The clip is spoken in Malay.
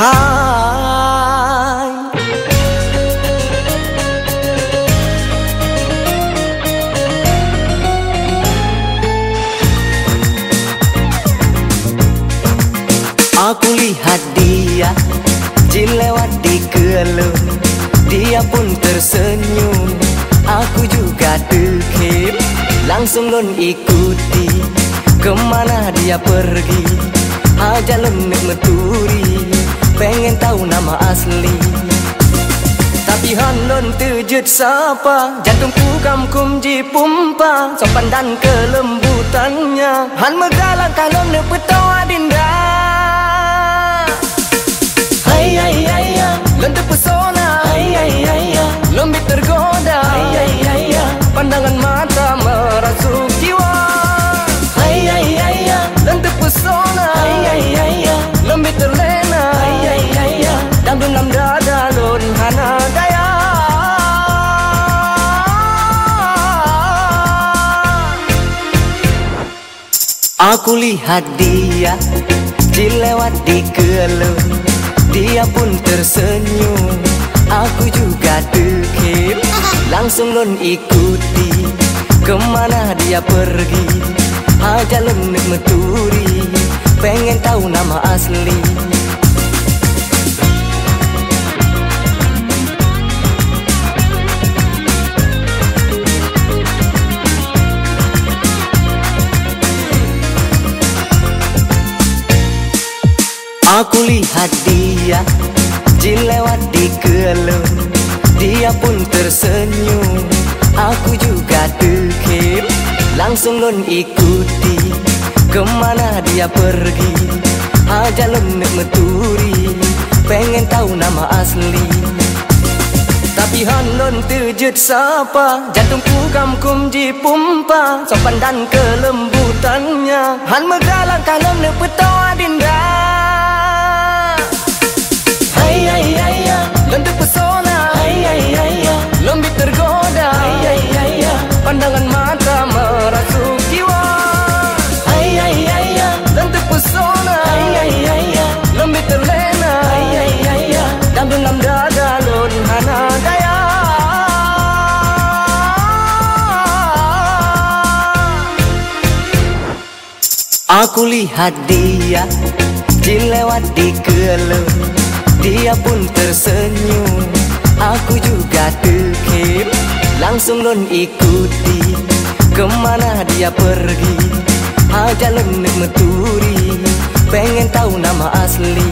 Hai. Aku lihat dia jilewat di kelem Dia pun tersenyum Aku juga tekip Langsung non ikuti Kemana dia pergi. Aja lemik meturi. Pengen tahu nama asli. Tapi hanon tejut sapa. Jantungku kamkum jipumpa Sopan dan kelembutannya. Han megalang kalon nepetawa Aku lihat dia Dilewat di kelung dia pun tersenyum Aku juga dekir Langsung lon ikuti Kemana dia pergi. Aja lenek meturi Pengen tahu nama asli Aku lihat dia Dilewat di kelung Dia pun tersenyum. Aku juga dekir Langsung lon ikuti. Kemana dia pergi? Aja lemek meturi. Pengen tahu nama asli. Tapi hanon tejut sapa. Jantungku kamkum jipumpa Sopan dan kelembutannya. Han megalang kalem dinda Hai Aku lihat dia Dilewat di kelung dia pun tersenyum. Aku juga terkip Langsung lon ikuti. Kemana dia pergi? Aja lenek meturi Pengen tahu nama asli